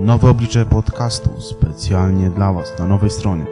Nowe oblicze podcastu specjalnie dla Was na nowej stronie.